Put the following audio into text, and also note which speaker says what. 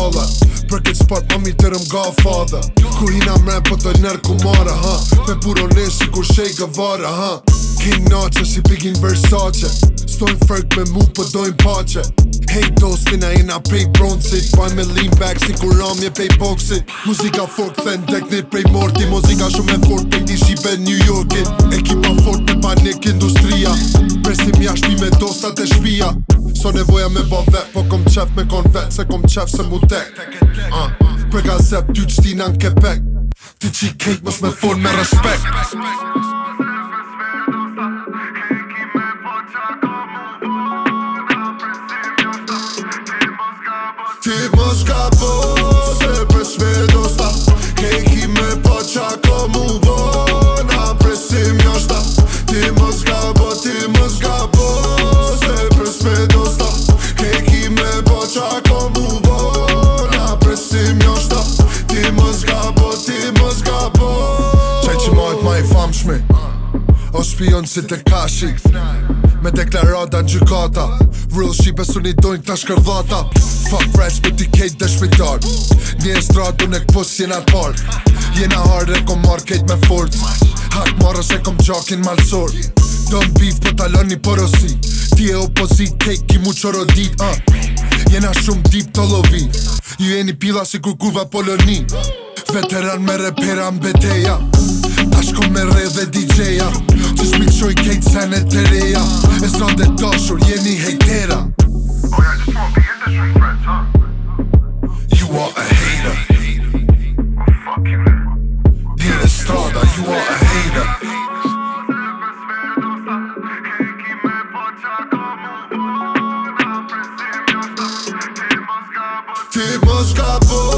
Speaker 1: halla Për këtë spart më po mi të rëm ga fada Ku hina me për po të nërë ku mara ha Pe purone si kur shej gëvara ha Kim nache si pikin Versace Stojnë fërk me mu për po dojn pache Hej dostin a e na prej broncit Baj me lean back si kur ramje pej boxit Muzika fork fen dek nit prej morti Muzika shumë e fort pej di shqipe New Yorkit Ekipa fort për panik industria Presim jashti me dostat e shpia Så ne vojer med bare vand på kom tjef med grøn vand Så kom tjef som model uh. Brygger og sæt dyt stinan Quebec
Speaker 2: De 10 krig må smage fund med respekt Det
Speaker 1: ton si të kashi Me deklarata në gjykata Real shi pesu një dojnë këta shkërdhata Fuck friends, but t'i kejt dhe shpitar Një e stratu në këpus jena t'par Jena hard e kom marr kejt me fort Hak marrë se kom gjakin malsor don't beef për talon një porosi Ti e opozit kejt ki mu qoro dit uh. Ah. Jena shumë deep të lovi Ju e një pila si ku kurva poloni Veteran me repera mbeteja Ta shko me re dhe DJ-a Mi çuj Oh yeah, just wanna be industry
Speaker 2: friends, huh? You are a hater Dire strada, you are a hater Ti mos ka